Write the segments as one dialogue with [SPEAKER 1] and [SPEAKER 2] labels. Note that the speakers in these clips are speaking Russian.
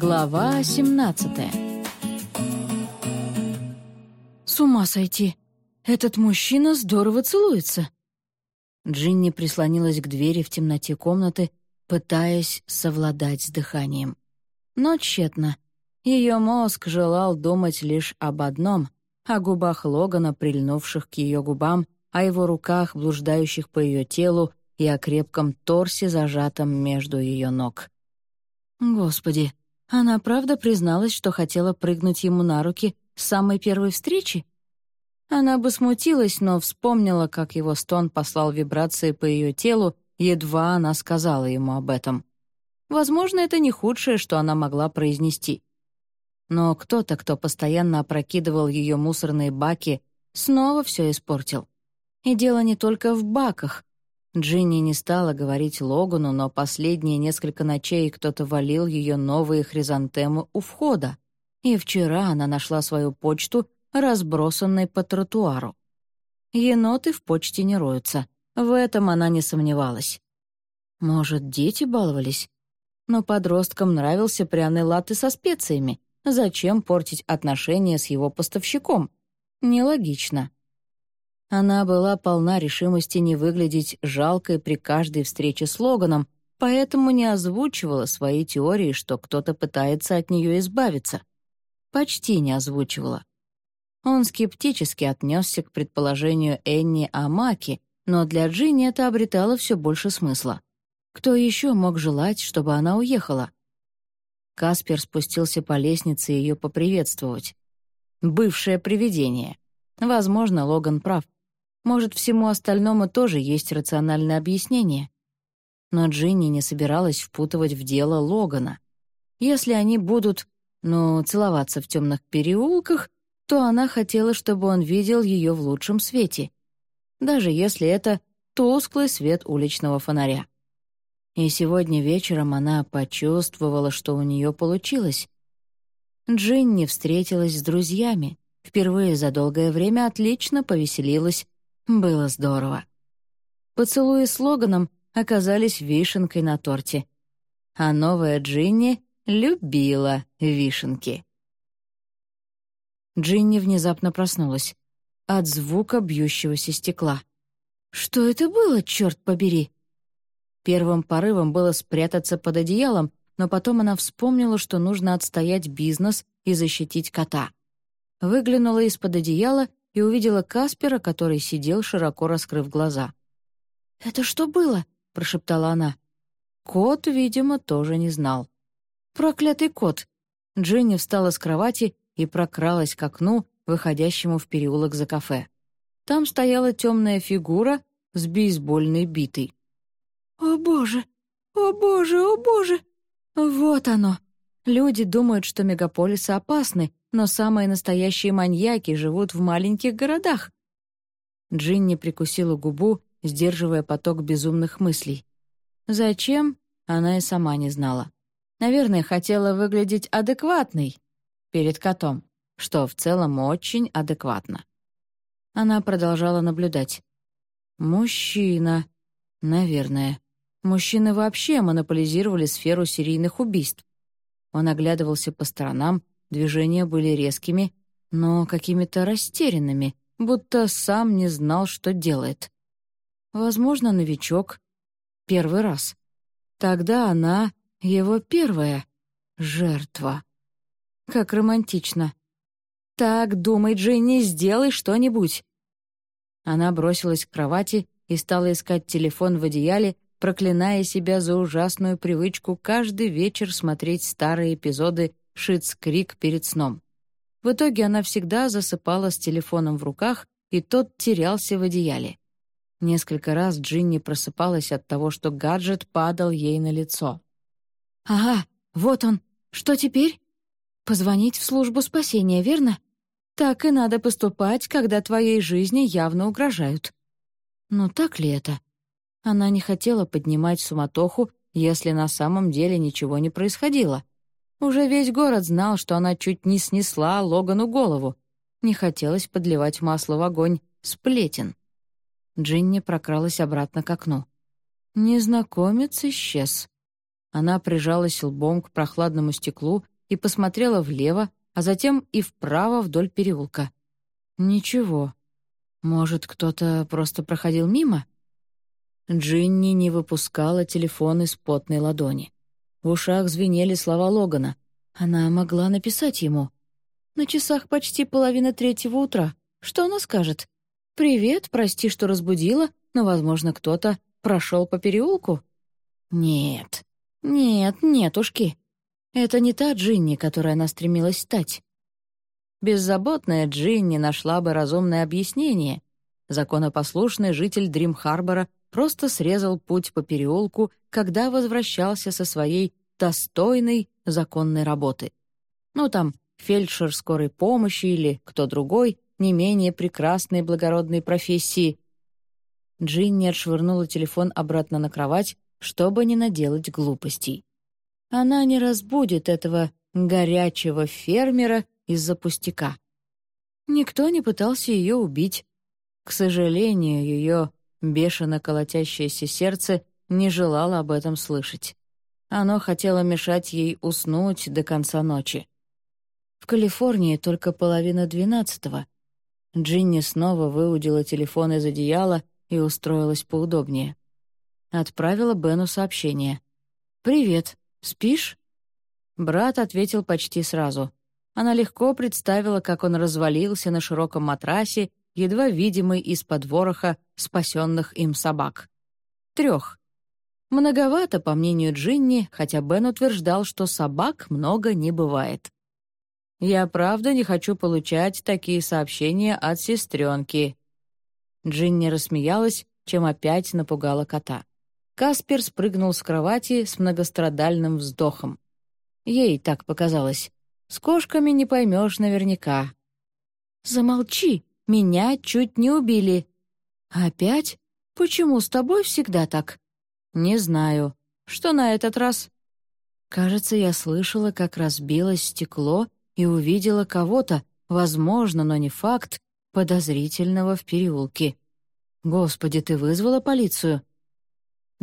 [SPEAKER 1] Глава 17 «С ума сойти! Этот мужчина здорово целуется!» Джинни прислонилась к двери в темноте комнаты, пытаясь совладать с дыханием. Но тщетно. Ее мозг желал думать лишь об одном — о губах Логана, прильнувших к ее губам, о его руках, блуждающих по ее телу, и о крепком торсе, зажатом между ее ног. Господи, она правда призналась, что хотела прыгнуть ему на руки с самой первой встречи? Она бы смутилась, но вспомнила, как его стон послал вибрации по ее телу, едва она сказала ему об этом. Возможно, это не худшее, что она могла произнести. Но кто-то, кто постоянно опрокидывал ее мусорные баки, снова все испортил. И дело не только в баках. Джинни не стала говорить Логану, но последние несколько ночей кто-то валил ее новые хризантемы у входа. И вчера она нашла свою почту, разбросанной по тротуару. Еноты в почте не роются. В этом она не сомневалась. Может, дети баловались? Но подросткам нравился пряный латте со специями. Зачем портить отношения с его поставщиком? Нелогично. Она была полна решимости не выглядеть жалкой при каждой встрече с Логаном, поэтому не озвучивала свои теории, что кто-то пытается от нее избавиться. Почти не озвучивала. Он скептически отнесся к предположению Энни о Маке, но для Джинни это обретало все больше смысла. Кто еще мог желать, чтобы она уехала? Каспер спустился по лестнице ее поприветствовать. Бывшее привидение. Возможно, Логан прав. Может, всему остальному тоже есть рациональное объяснение. Но Джинни не собиралась впутывать в дело Логана. Если они будут, ну, целоваться в темных переулках, то она хотела, чтобы он видел ее в лучшем свете, даже если это тусклый свет уличного фонаря. И сегодня вечером она почувствовала, что у нее получилось. Джинни встретилась с друзьями, впервые за долгое время отлично повеселилась было здорово. Поцелуи с Логаном оказались вишенкой на торте. А новая Джинни любила вишенки. Джинни внезапно проснулась от звука бьющегося стекла. «Что это было, черт побери?» Первым порывом было спрятаться под одеялом, но потом она вспомнила, что нужно отстоять бизнес и защитить кота. Выглянула из-под одеяла и увидела Каспера, который сидел, широко раскрыв глаза. «Это что было?» — прошептала она. Кот, видимо, тоже не знал. «Проклятый кот!» Дженни встала с кровати и прокралась к окну, выходящему в переулок за кафе. Там стояла темная фигура с бейсбольной битой. «О боже! О боже! О боже!» «Вот оно!» Люди думают, что мегаполисы опасны, но самые настоящие маньяки живут в маленьких городах. Джинни прикусила губу, сдерживая поток безумных мыслей. Зачем? Она и сама не знала. Наверное, хотела выглядеть адекватной перед котом, что в целом очень адекватно. Она продолжала наблюдать. «Мужчина. Наверное. Мужчины вообще монополизировали сферу серийных убийств. Он оглядывался по сторонам, движения были резкими, но какими-то растерянными, будто сам не знал, что делает. Возможно, новичок. Первый раз. Тогда она — его первая жертва. Как романтично. «Так, думай, Джинни, сделай что-нибудь!» Она бросилась к кровати и стала искать телефон в одеяле, проклиная себя за ужасную привычку каждый вечер смотреть старые эпизоды «Шиц Крик» перед сном. В итоге она всегда засыпала с телефоном в руках, и тот терялся в одеяле. Несколько раз Джинни просыпалась от того, что гаджет падал ей на лицо. «Ага, вот он. Что теперь? Позвонить в службу спасения, верно? Так и надо поступать, когда твоей жизни явно угрожают». Но так ли это? Она не хотела поднимать суматоху, если на самом деле ничего не происходило. Уже весь город знал, что она чуть не снесла Логану голову. Не хотелось подливать масло в огонь, сплетен. Джинни прокралась обратно к окну. Незнакомец исчез. Она прижалась лбом к прохладному стеклу и посмотрела влево, а затем и вправо вдоль переулка. Ничего. Может, кто-то просто проходил мимо? Джинни не выпускала телефон из потной ладони. В ушах звенели слова Логана. Она могла написать ему. На часах почти половина третьего утра. Что она скажет? «Привет, прости, что разбудила, но, возможно, кто-то прошел по переулку?» Нет, нет, нетушки. Это не та Джинни, которой она стремилась стать. Беззаботная Джинни нашла бы разумное объяснение. Законопослушный житель Дрим-Харбора просто срезал путь по переулку, когда возвращался со своей достойной законной работы. Ну, там, фельдшер скорой помощи или кто другой, не менее прекрасной благородной профессии. Джинни отшвырнула телефон обратно на кровать, чтобы не наделать глупостей. Она не разбудит этого горячего фермера из-за пустяка. Никто не пытался ее убить. К сожалению, ее бешено колотящееся сердце не желало об этом слышать. Оно хотело мешать ей уснуть до конца ночи. В Калифорнии только половина двенадцатого. Джинни снова выудила телефон из одеяла и устроилась поудобнее. Отправила Бену сообщение. «Привет. Спишь?» Брат ответил почти сразу. Она легко представила, как он развалился на широком матрасе, едва видимый из-под вороха спасенных им собак. Трех. Многовато, по мнению Джинни, хотя Бен утверждал, что собак много не бывает. «Я правда не хочу получать такие сообщения от сестренки». Джинни рассмеялась, чем опять напугала кота. Каспер спрыгнул с кровати с многострадальным вздохом. Ей так показалось. С кошками не поймешь наверняка. «Замолчи! Меня чуть не убили!» «Опять? Почему с тобой всегда так?» «Не знаю. Что на этот раз?» Кажется, я слышала, как разбилось стекло и увидела кого-то, возможно, но не факт, подозрительного в переулке. «Господи, ты вызвала полицию?»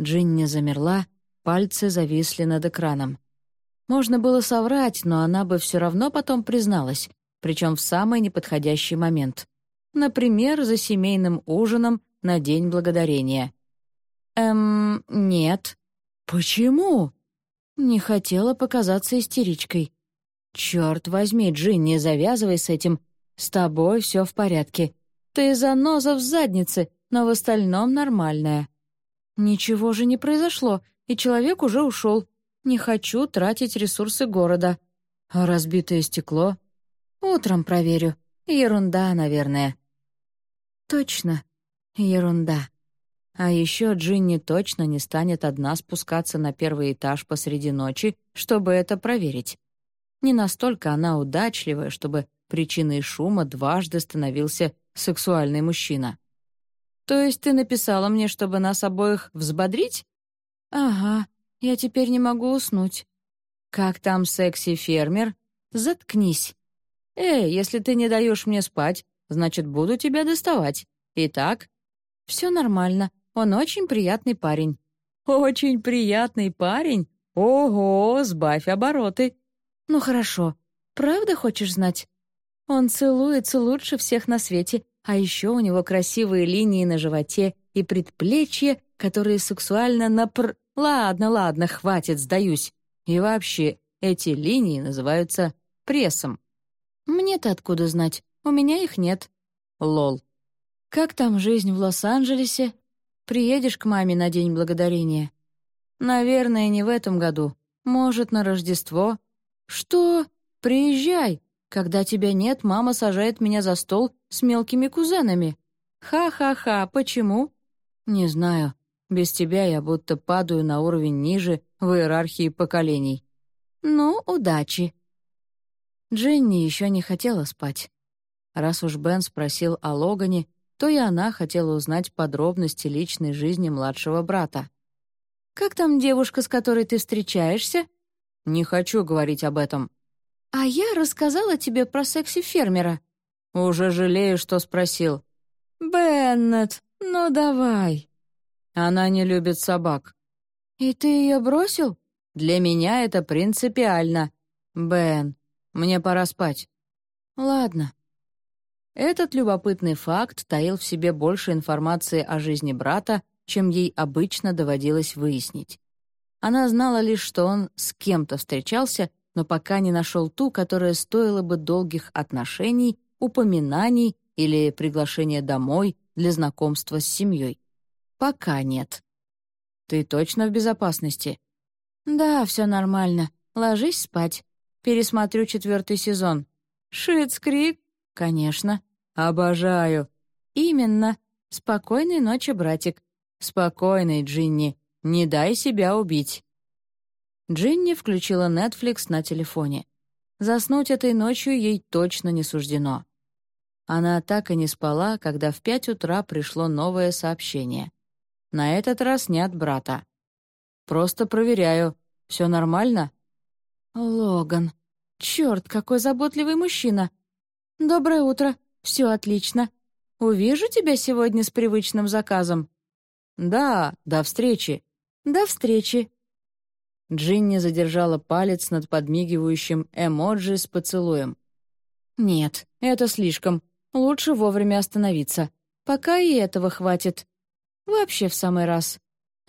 [SPEAKER 1] Джинни замерла, пальцы зависли над экраном. Можно было соврать, но она бы все равно потом призналась, причем в самый неподходящий момент. Например, за семейным ужином на День Благодарения. «Эм, нет». «Почему?» Не хотела показаться истеричкой. «Черт возьми, Джинни, завязывай с этим. С тобой все в порядке. Ты заноза в заднице, но в остальном нормальная». Ничего же не произошло, и человек уже ушел. Не хочу тратить ресурсы города. А разбитое стекло? Утром проверю. Ерунда, наверное. Точно, ерунда. А еще Джинни точно не станет одна спускаться на первый этаж посреди ночи, чтобы это проверить. Не настолько она удачливая, чтобы причиной шума дважды становился сексуальный мужчина. «То есть ты написала мне, чтобы нас обоих взбодрить?» «Ага, я теперь не могу уснуть». «Как там секси-фермер? Заткнись». «Эй, если ты не даешь мне спать, значит, буду тебя доставать. Итак?» «Все нормально. Он очень приятный парень». «Очень приятный парень? Ого, сбавь обороты». «Ну хорошо. Правда хочешь знать?» «Он целуется лучше всех на свете а еще у него красивые линии на животе и предплечья, которые сексуально напр... Ладно, ладно, хватит, сдаюсь. И вообще, эти линии называются прессом. Мне-то откуда знать? У меня их нет. Лол. Как там жизнь в Лос-Анджелесе? Приедешь к маме на День Благодарения? Наверное, не в этом году. Может, на Рождество? Что? Приезжай. Когда тебя нет, мама сажает меня за стол с мелкими кузенами. Ха-ха-ха, почему? Не знаю. Без тебя я будто падаю на уровень ниже в иерархии поколений. Ну, удачи. Дженни еще не хотела спать. Раз уж Бен спросил о Логане, то и она хотела узнать подробности личной жизни младшего брата. «Как там девушка, с которой ты встречаешься?» «Не хочу говорить об этом», «А я рассказала тебе про секси-фермера». «Уже жалею, что спросил». «Беннет, ну давай». «Она не любит собак». «И ты ее бросил?» Для меня это принципиально. Бен, мне пора спать». «Ладно». Этот любопытный факт таил в себе больше информации о жизни брата, чем ей обычно доводилось выяснить. Она знала лишь, что он с кем-то встречался, но пока не нашел ту, которая стоила бы долгих отношений, упоминаний или приглашения домой для знакомства с семьей. Пока нет. «Ты точно в безопасности?» «Да, все нормально. Ложись спать. Пересмотрю четвертый сезон». «Шитскрик?» «Конечно». «Обожаю». «Именно. Спокойной ночи, братик». «Спокойной, Джинни. Не дай себя убить». Джинни включила Netflix на телефоне. Заснуть этой ночью ей точно не суждено. Она так и не спала, когда в пять утра пришло новое сообщение. На этот раз не от брата. «Просто проверяю. Все нормально?» «Логан. Черт, какой заботливый мужчина. Доброе утро. Все отлично. Увижу тебя сегодня с привычным заказом». «Да, до встречи». «До встречи». Джинни задержала палец над подмигивающим эмоджи с поцелуем. «Нет, это слишком. Лучше вовремя остановиться. Пока и этого хватит. Вообще в самый раз.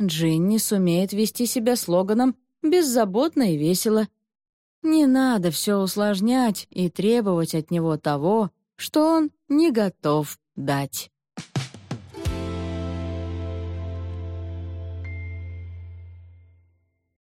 [SPEAKER 1] Джинни сумеет вести себя слоганом «беззаботно и весело». Не надо все усложнять и требовать от него того, что он не готов дать.